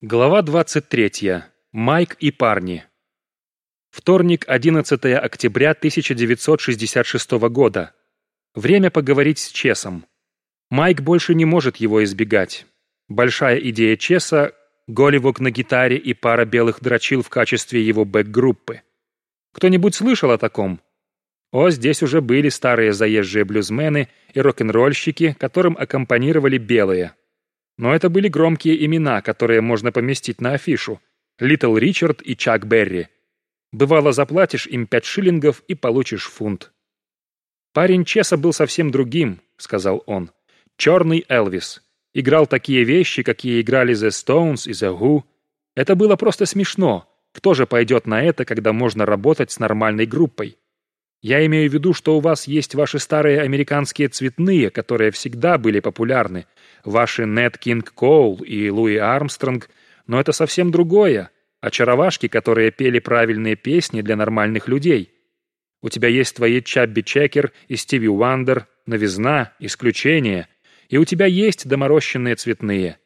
Глава 23. Майк и парни. Вторник, 11 октября 1966 года. Время поговорить с Чесом. Майк больше не может его избегать. Большая идея Чеса — голевок на гитаре и пара белых дрочил в качестве его бэк-группы. Кто-нибудь слышал о таком? О, здесь уже были старые заезжие блюзмены и рок-н-ролльщики, которым аккомпанировали белые — но это были громкие имена, которые можно поместить на афишу. Литл Ричард и Чак Берри. Бывало, заплатишь им пять шиллингов и получишь фунт. «Парень Чеса был совсем другим», — сказал он. «Черный Элвис. Играл такие вещи, какие играли The Stones и The Who. Это было просто смешно. Кто же пойдет на это, когда можно работать с нормальной группой? Я имею в виду, что у вас есть ваши старые американские цветные, которые всегда были популярны, ваши Нэт Кинг Коул и Луи Армстронг, но это совсем другое. Очаровашки, которые пели правильные песни для нормальных людей. У тебя есть твои Чабби Чекер и Стиви Уандер, новизна, исключение. И у тебя есть доморощенные цветные.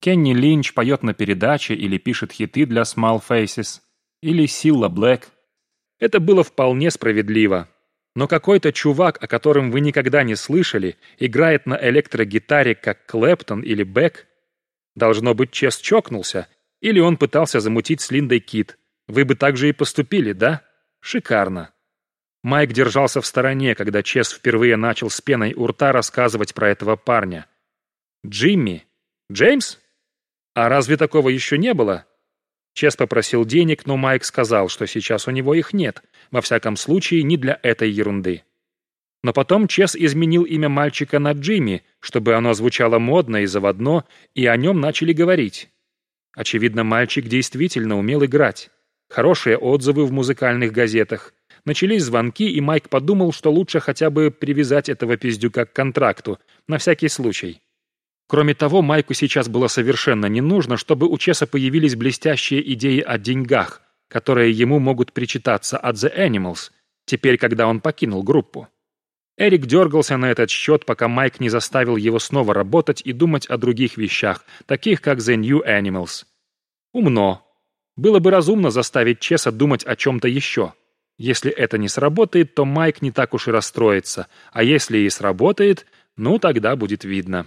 Кенни Линч поет на передаче или пишет хиты для Small Faces. Или Силла Блэк. Это было вполне справедливо. Но какой-то чувак, о котором вы никогда не слышали, играет на электрогитаре, как Клэптон или Бек. Должно быть, Чес чокнулся, или он пытался замутить с Линдой Кит. Вы бы так же и поступили, да? Шикарно. Майк держался в стороне, когда Чес впервые начал с пеной у рта рассказывать про этого парня. «Джимми? Джеймс? А разве такого еще не было?» Чес попросил денег, но Майк сказал, что сейчас у него их нет, во всяком случае не для этой ерунды. Но потом Чес изменил имя мальчика на Джимми, чтобы оно звучало модно и заводно, и о нем начали говорить. Очевидно, мальчик действительно умел играть. Хорошие отзывы в музыкальных газетах. Начались звонки, и Майк подумал, что лучше хотя бы привязать этого пиздюка к контракту, на всякий случай. Кроме того, Майку сейчас было совершенно не нужно, чтобы у Чеса появились блестящие идеи о деньгах, которые ему могут причитаться от The Animals, теперь, когда он покинул группу. Эрик дергался на этот счет, пока Майк не заставил его снова работать и думать о других вещах, таких как The New Animals. Умно. Было бы разумно заставить Чеса думать о чем-то еще. Если это не сработает, то Майк не так уж и расстроится, а если и сработает, ну тогда будет видно.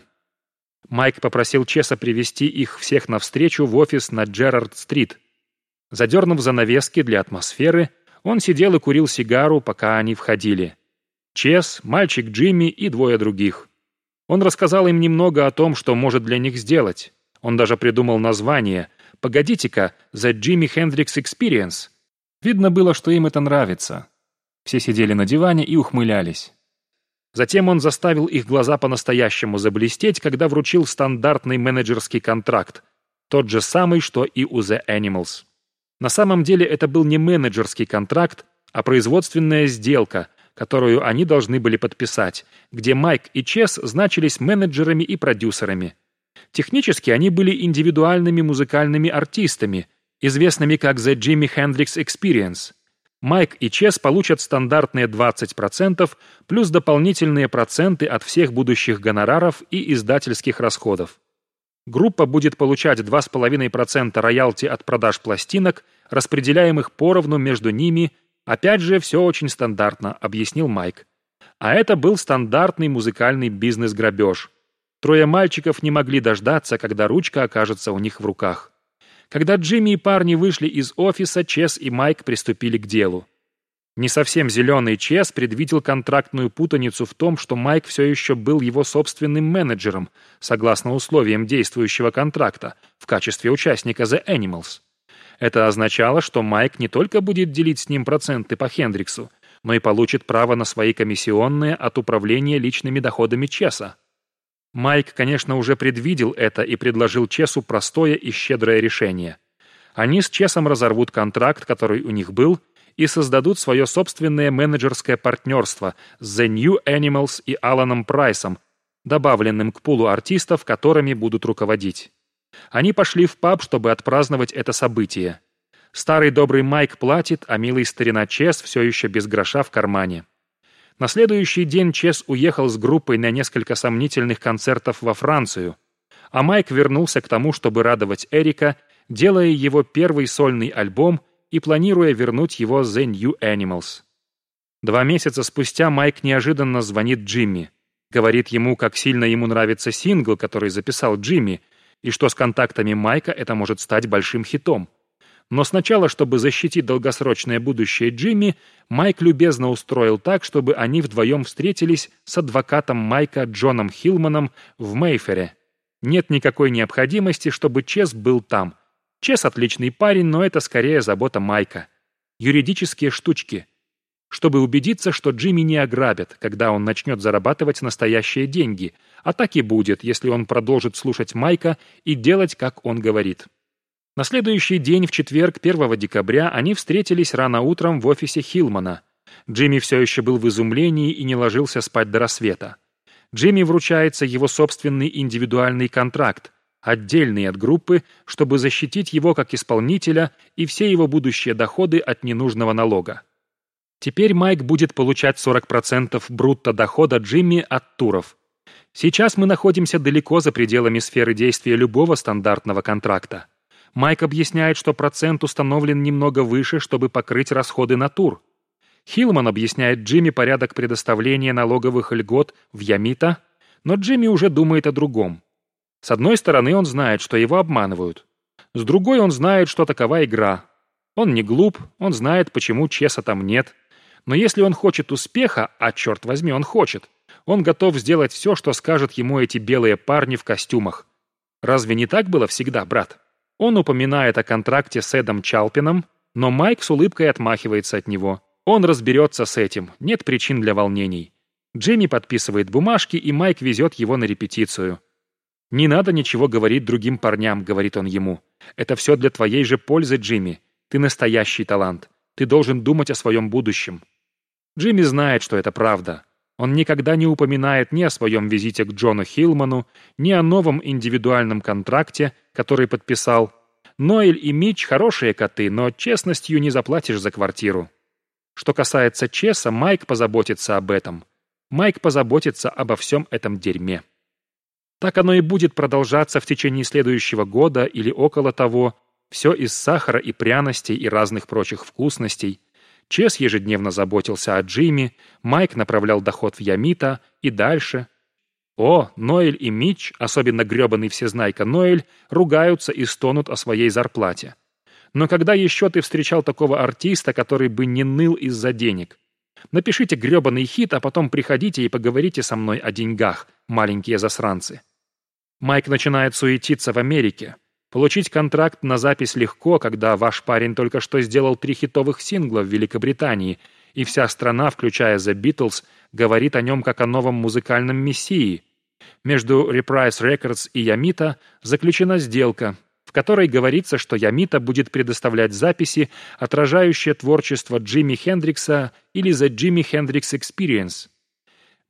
Майк попросил Чеса привести их всех навстречу в офис на Джерард-стрит. Задернув занавески для атмосферы, он сидел и курил сигару, пока они входили. Чес, мальчик Джимми и двое других. Он рассказал им немного о том, что может для них сделать. Он даже придумал название «Погодите-ка, The Jimi Hendrix Experience». Видно было, что им это нравится. Все сидели на диване и ухмылялись. Затем он заставил их глаза по-настоящему заблестеть, когда вручил стандартный менеджерский контракт, тот же самый, что и у The Animals. На самом деле это был не менеджерский контракт, а производственная сделка, которую они должны были подписать, где Майк и Чес значились менеджерами и продюсерами. Технически они были индивидуальными музыкальными артистами, известными как The Jimi Hendrix Experience – Майк и Чес получат стандартные 20% плюс дополнительные проценты от всех будущих гонораров и издательских расходов. Группа будет получать 2,5% роялти от продаж пластинок, распределяемых поровну между ними. Опять же, все очень стандартно, объяснил Майк. А это был стандартный музыкальный бизнес-грабеж. Трое мальчиков не могли дождаться, когда ручка окажется у них в руках. Когда Джимми и парни вышли из офиса, Чес и Майк приступили к делу. Не совсем зеленый Чес предвидел контрактную путаницу в том, что Майк все еще был его собственным менеджером, согласно условиям действующего контракта, в качестве участника The Animals. Это означало, что Майк не только будет делить с ним проценты по Хендриксу, но и получит право на свои комиссионные от управления личными доходами Чеса. Майк, конечно, уже предвидел это и предложил Чесу простое и щедрое решение. Они с Чесом разорвут контракт, который у них был, и создадут свое собственное менеджерское партнерство с The New Animals и Аланом Прайсом, добавленным к пулу артистов, которыми будут руководить. Они пошли в паб, чтобы отпраздновать это событие. Старый добрый Майк платит, а милый старина Чес все еще без гроша в кармане. На следующий день Чес уехал с группой на несколько сомнительных концертов во Францию, а Майк вернулся к тому, чтобы радовать Эрика делая его первый сольный альбом и планируя вернуть его The New Animals. Два месяца спустя Майк неожиданно звонит Джимми. Говорит ему, как сильно ему нравится сингл, который записал Джимми, и что с контактами Майка это может стать большим хитом. Но сначала, чтобы защитить долгосрочное будущее Джимми, Майк любезно устроил так, чтобы они вдвоем встретились с адвокатом Майка Джоном Хилманом в Мейфере. Нет никакой необходимости, чтобы Чес был там. Чес отличный парень, но это скорее забота Майка. Юридические штучки. Чтобы убедиться, что Джимми не ограбят, когда он начнет зарабатывать настоящие деньги, а так и будет, если он продолжит слушать Майка и делать, как он говорит. На следующий день, в четверг, 1 декабря, они встретились рано утром в офисе Хилмана. Джимми все еще был в изумлении и не ложился спать до рассвета. Джимми вручается его собственный индивидуальный контракт, отдельный от группы, чтобы защитить его как исполнителя и все его будущие доходы от ненужного налога. Теперь Майк будет получать 40% брутто дохода Джимми от туров. Сейчас мы находимся далеко за пределами сферы действия любого стандартного контракта. Майк объясняет, что процент установлен немного выше, чтобы покрыть расходы на тур. Хилман объясняет Джимми порядок предоставления налоговых льгот в Ямита, но Джимми уже думает о другом. С одной стороны, он знает, что его обманывают. С другой, он знает, что такова игра. Он не глуп, он знает, почему Чеса там нет. Но если он хочет успеха, а черт возьми, он хочет, он готов сделать все, что скажут ему эти белые парни в костюмах. Разве не так было всегда, брат? Он упоминает о контракте с Эдом Чалпином, но Майк с улыбкой отмахивается от него. Он разберется с этим, нет причин для волнений. Джимми подписывает бумажки, и Майк везет его на репетицию. «Не надо ничего говорить другим парням», — говорит он ему. «Это все для твоей же пользы, Джимми. Ты настоящий талант. Ты должен думать о своем будущем». Джимми знает, что это правда. Он никогда не упоминает ни о своем визите к Джону Хилману, ни о новом индивидуальном контракте, который подписал. Ноэль и Мич хорошие коты, но честностью не заплатишь за квартиру. Что касается Чеса, Майк позаботится об этом. Майк позаботится обо всем этом дерьме. Так оно и будет продолжаться в течение следующего года или около того, все из сахара и пряностей и разных прочих вкусностей – Чес ежедневно заботился о Джимми, Майк направлял доход в Ямита и дальше. О, Ноэль и Мич, особенно гребаный всезнайка Ноэль, ругаются и стонут о своей зарплате. Но когда еще ты встречал такого артиста, который бы не ныл из-за денег? Напишите гребаный хит, а потом приходите и поговорите со мной о деньгах, маленькие засранцы. Майк начинает суетиться в Америке. Получить контракт на запись легко, когда ваш парень только что сделал три хитовых сингла в Великобритании, и вся страна, включая The Beatles, говорит о нем как о новом музыкальном мессии. Между Reprise Records и Ямита заключена сделка, в которой говорится, что Ямита будет предоставлять записи, отражающие творчество Джимми Хендрикса или The Jimi Hendrix Experience.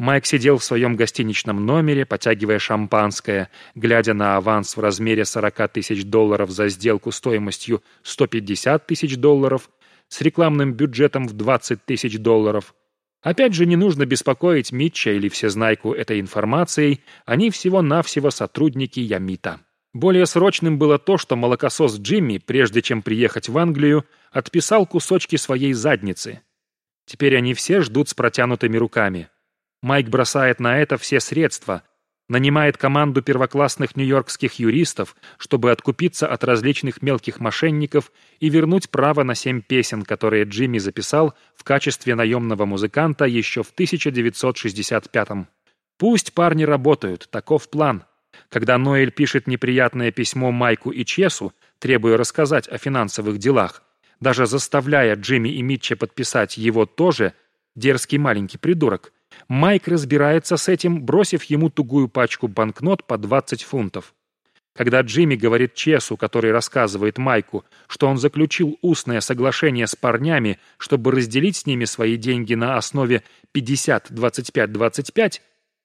Майк сидел в своем гостиничном номере, потягивая шампанское, глядя на аванс в размере 40 тысяч долларов за сделку стоимостью 150 тысяч долларов с рекламным бюджетом в 20 тысяч долларов. Опять же, не нужно беспокоить Митча или Всезнайку этой информацией, они всего-навсего сотрудники Ямита. Более срочным было то, что молокосос Джимми, прежде чем приехать в Англию, отписал кусочки своей задницы. Теперь они все ждут с протянутыми руками. Майк бросает на это все средства, нанимает команду первоклассных нью-йоркских юристов, чтобы откупиться от различных мелких мошенников и вернуть право на семь песен, которые Джимми записал в качестве наемного музыканта еще в 1965-м. Пусть парни работают, таков план. Когда Ноэль пишет неприятное письмо Майку и Чесу, требуя рассказать о финансовых делах, даже заставляя Джимми и Митча подписать его тоже, дерзкий маленький придурок – Майк разбирается с этим, бросив ему тугую пачку банкнот по 20 фунтов. Когда Джимми говорит Чесу, который рассказывает Майку, что он заключил устное соглашение с парнями, чтобы разделить с ними свои деньги на основе 50-25-25,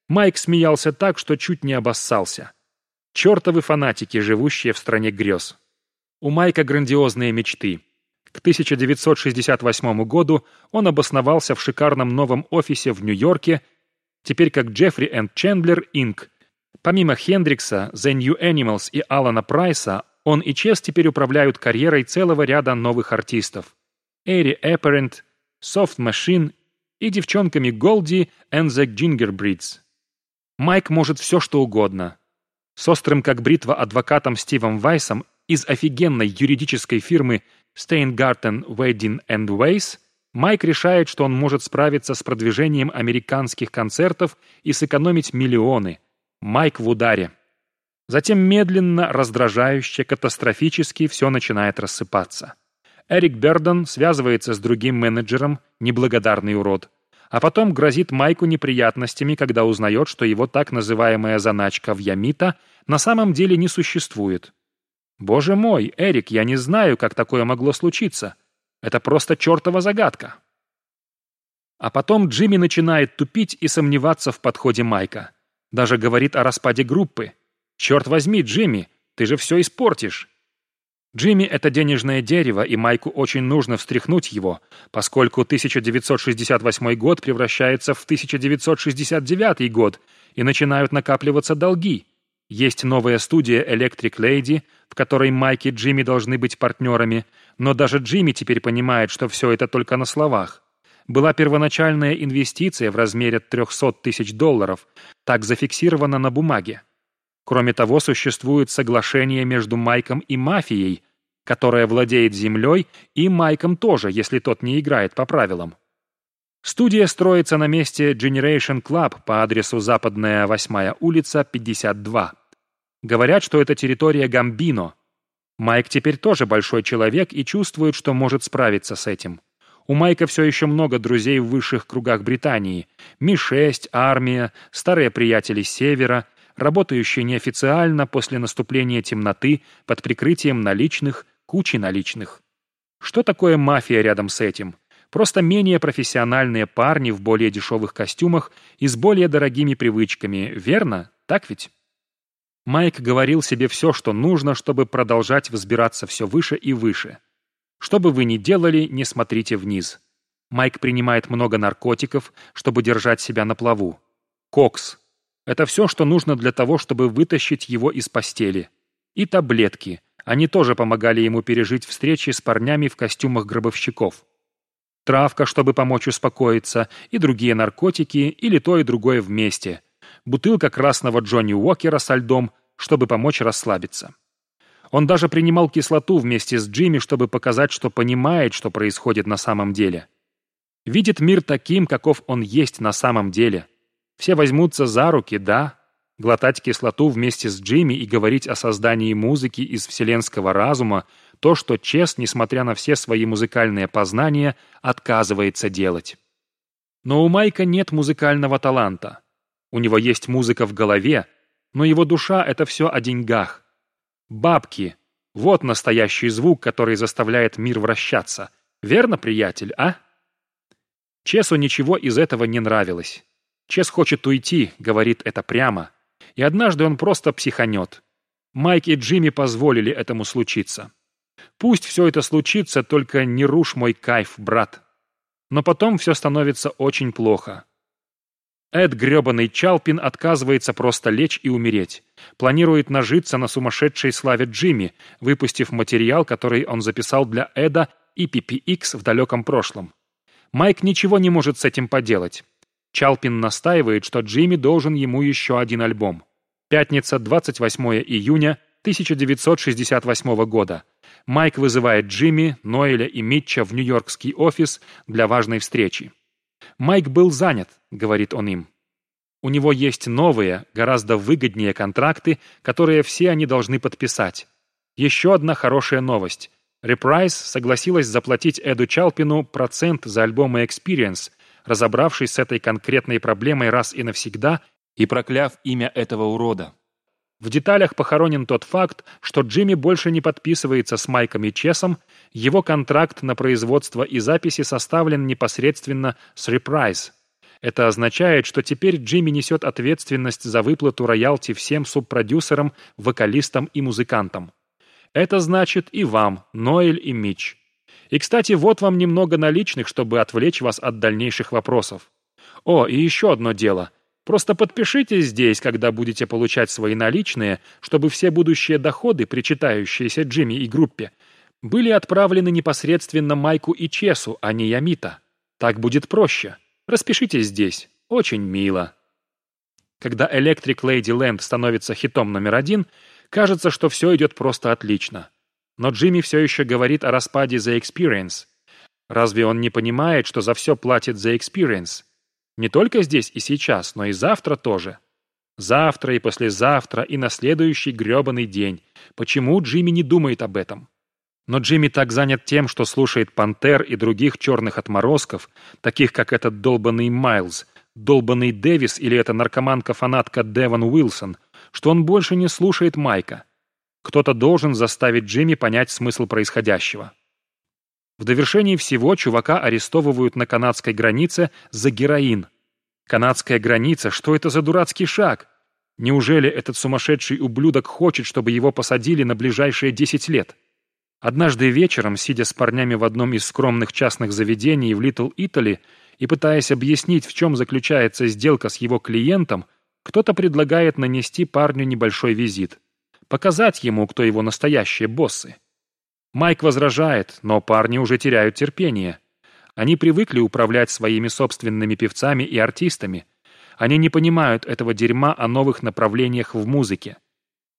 Майк смеялся так, что чуть не обоссался. Чертовы фанатики, живущие в стране грез. У Майка грандиозные мечты. К 1968 году он обосновался в шикарном новом офисе в Нью-Йорке, теперь как Джеффри энд Чендлер Инк. Помимо Хендрикса, The New Animals и Алана Прайса, Он и Чес теперь управляют карьерой целого ряда новых артистов. Эри Эпперент, Soft Machine и девчонками Голди and the Gingerbreads. Майк может все, что угодно. С острым как бритва адвокатом Стивом Вайсом из офигенной юридической фирмы Steingarten Wedding and Ways Майк решает, что он может справиться с продвижением американских концертов и сэкономить миллионы. Майк в ударе. Затем медленно, раздражающе, катастрофически все начинает рассыпаться. Эрик Бердон связывается с другим менеджером, неблагодарный урод, а потом грозит Майку неприятностями, когда узнает, что его так называемая заначка в Ямита на самом деле не существует. «Боже мой, Эрик, я не знаю, как такое могло случиться. Это просто чертова загадка». А потом Джимми начинает тупить и сомневаться в подходе Майка. Даже говорит о распаде группы. «Черт возьми, Джимми, ты же все испортишь». Джимми — это денежное дерево, и Майку очень нужно встряхнуть его, поскольку 1968 год превращается в 1969 год, и начинают накапливаться долги. Есть новая студия Electric Lady, в которой Майк и Джимми должны быть партнерами, но даже Джимми теперь понимает, что все это только на словах. Была первоначальная инвестиция в размере 300 тысяч долларов, так зафиксировано на бумаге. Кроме того, существует соглашение между Майком и мафией, которая владеет землей, и Майком тоже, если тот не играет по правилам. Студия строится на месте Generation Club по адресу Западная 8 улица, 52. Говорят, что это территория Гамбино. Майк теперь тоже большой человек и чувствует, что может справиться с этим. У Майка все еще много друзей в высших кругах Британии. Ми-6, армия, старые приятели севера, работающие неофициально после наступления темноты под прикрытием наличных, кучи наличных. Что такое мафия рядом с этим? Просто менее профессиональные парни в более дешевых костюмах и с более дорогими привычками, верно? Так ведь? Майк говорил себе все, что нужно, чтобы продолжать взбираться все выше и выше. Что бы вы ни делали, не смотрите вниз. Майк принимает много наркотиков, чтобы держать себя на плаву. Кокс. Это все, что нужно для того, чтобы вытащить его из постели. И таблетки. Они тоже помогали ему пережить встречи с парнями в костюмах гробовщиков травка, чтобы помочь успокоиться, и другие наркотики, или то и другое вместе. Бутылка красного Джонни Уокера со льдом, чтобы помочь расслабиться. Он даже принимал кислоту вместе с Джимми, чтобы показать, что понимает, что происходит на самом деле. Видит мир таким, каков он есть на самом деле. Все возьмутся за руки, да, глотать кислоту вместе с Джимми и говорить о создании музыки из вселенского разума, то, что Чес, несмотря на все свои музыкальные познания, отказывается делать. Но у Майка нет музыкального таланта. У него есть музыка в голове, но его душа — это все о деньгах. Бабки — вот настоящий звук, который заставляет мир вращаться. Верно, приятель, а? Чесу ничего из этого не нравилось. Чес хочет уйти, говорит это прямо. И однажды он просто психанет. Майк и Джимми позволили этому случиться. Пусть все это случится, только не рушь мой кайф, брат. Но потом все становится очень плохо. Эд гребаный Чалпин отказывается просто лечь и умереть. Планирует нажиться на сумасшедшей славе Джимми, выпустив материал, который он записал для Эда и PPX в далеком прошлом. Майк ничего не может с этим поделать. Чалпин настаивает, что Джимми должен ему еще один альбом. Пятница, 28 июня 1968 года. Майк вызывает Джимми, Ноэля и Митча в нью-йоркский офис для важной встречи. «Майк был занят», — говорит он им. «У него есть новые, гораздо выгоднее контракты, которые все они должны подписать. Еще одна хорошая новость. Reprise согласилась заплатить Эду Чалпину процент за альбом Experience, разобравшись с этой конкретной проблемой раз и навсегда и прокляв имя этого урода. В деталях похоронен тот факт, что Джимми больше не подписывается с Майком и Чесом, его контракт на производство и записи составлен непосредственно с Reprise. Это означает, что теперь Джимми несет ответственность за выплату роялти всем субпродюсерам, вокалистам и музыкантам. Это значит и вам, Ноэль и Митч. И, кстати, вот вам немного наличных, чтобы отвлечь вас от дальнейших вопросов. О, и еще одно дело. Просто подпишитесь здесь, когда будете получать свои наличные, чтобы все будущие доходы, причитающиеся Джимми и группе, были отправлены непосредственно Майку и Чесу, а не Ямита. Так будет проще. Распишитесь здесь. Очень мило. Когда Electric Lady Land становится хитом номер один, кажется, что все идет просто отлично. Но Джимми все еще говорит о распаде The Experience. Разве он не понимает, что за все платит The Experience? Не только здесь и сейчас, но и завтра тоже. Завтра и послезавтра и на следующий гребаный день. Почему Джимми не думает об этом? Но Джимми так занят тем, что слушает «Пантер» и других черных отморозков, таких как этот долбанный Майлз, долбанный Дэвис или эта наркоманка-фанатка Девон Уилсон, что он больше не слушает Майка. Кто-то должен заставить Джимми понять смысл происходящего. В довершении всего чувака арестовывают на канадской границе за героин. Канадская граница, что это за дурацкий шаг? Неужели этот сумасшедший ублюдок хочет, чтобы его посадили на ближайшие 10 лет? Однажды вечером, сидя с парнями в одном из скромных частных заведений в Литл Итали и пытаясь объяснить, в чем заключается сделка с его клиентом, кто-то предлагает нанести парню небольшой визит. Показать ему, кто его настоящие боссы. Майк возражает, но парни уже теряют терпение. Они привыкли управлять своими собственными певцами и артистами. Они не понимают этого дерьма о новых направлениях в музыке.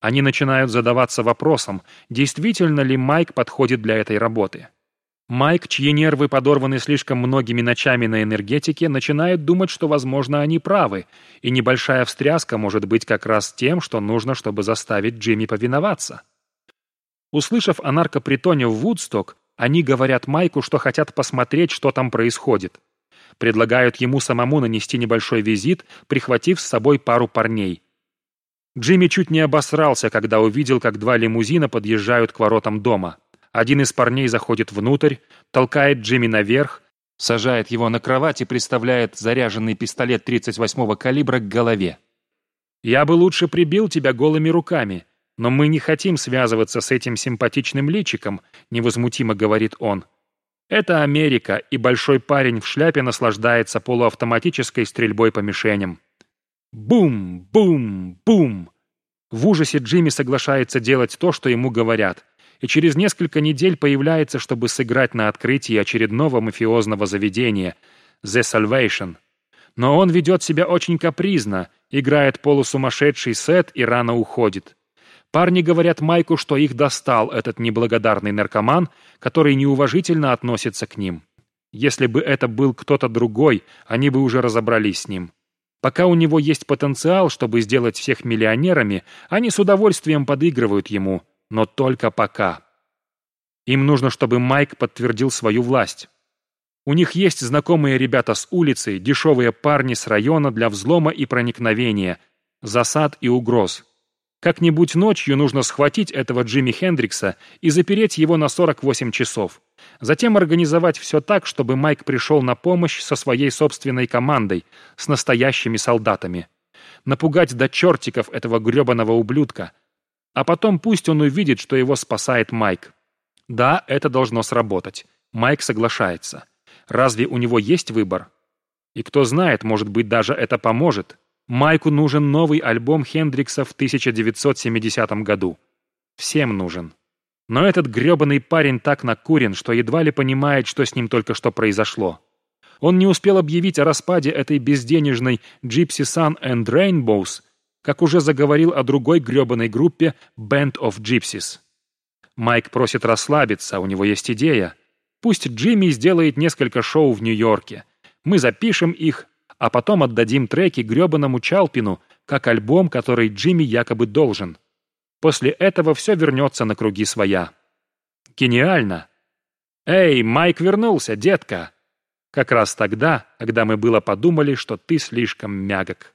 Они начинают задаваться вопросом, действительно ли Майк подходит для этой работы. Майк, чьи нервы подорваны слишком многими ночами на энергетике, начинает думать, что, возможно, они правы, и небольшая встряска может быть как раз тем, что нужно, чтобы заставить Джимми повиноваться. Услышав о наркопритоне в Вудсток, они говорят Майку, что хотят посмотреть, что там происходит. Предлагают ему самому нанести небольшой визит, прихватив с собой пару парней – Джимми чуть не обосрался, когда увидел, как два лимузина подъезжают к воротам дома. Один из парней заходит внутрь, толкает Джимми наверх, сажает его на кровать и приставляет заряженный пистолет 38-го калибра к голове. «Я бы лучше прибил тебя голыми руками, но мы не хотим связываться с этим симпатичным личиком», невозмутимо говорит он. «Это Америка, и большой парень в шляпе наслаждается полуавтоматической стрельбой по мишеням». Бум, бум, бум. В ужасе Джимми соглашается делать то, что ему говорят, и через несколько недель появляется, чтобы сыграть на открытии очередного мафиозного заведения «The Salvation». Но он ведет себя очень капризно, играет полусумасшедший сет и рано уходит. Парни говорят Майку, что их достал этот неблагодарный наркоман, который неуважительно относится к ним. Если бы это был кто-то другой, они бы уже разобрались с ним. Пока у него есть потенциал, чтобы сделать всех миллионерами, они с удовольствием подыгрывают ему, но только пока. Им нужно, чтобы Майк подтвердил свою власть. У них есть знакомые ребята с улицы, дешевые парни с района для взлома и проникновения, засад и угроз. Как-нибудь ночью нужно схватить этого Джимми Хендрикса и запереть его на 48 часов. Затем организовать все так, чтобы Майк пришел на помощь со своей собственной командой, с настоящими солдатами. Напугать до чертиков этого гребаного ублюдка. А потом пусть он увидит, что его спасает Майк. Да, это должно сработать. Майк соглашается. Разве у него есть выбор? И кто знает, может быть, даже это поможет. Майку нужен новый альбом Хендрикса в 1970 году. Всем нужен. Но этот грёбаный парень так накурен, что едва ли понимает, что с ним только что произошло. Он не успел объявить о распаде этой безденежной Gypsy Sun and Rainbows, как уже заговорил о другой грёбаной группе Band of Gypsies. Майк просит расслабиться, у него есть идея. Пусть Джимми сделает несколько шоу в Нью-Йорке. Мы запишем их, а потом отдадим треки грёбаному Чалпину, как альбом, который Джимми якобы должен. После этого все вернется на круги своя. Гениально! «Эй, Майк вернулся, детка!» Как раз тогда, когда мы было подумали, что ты слишком мягок.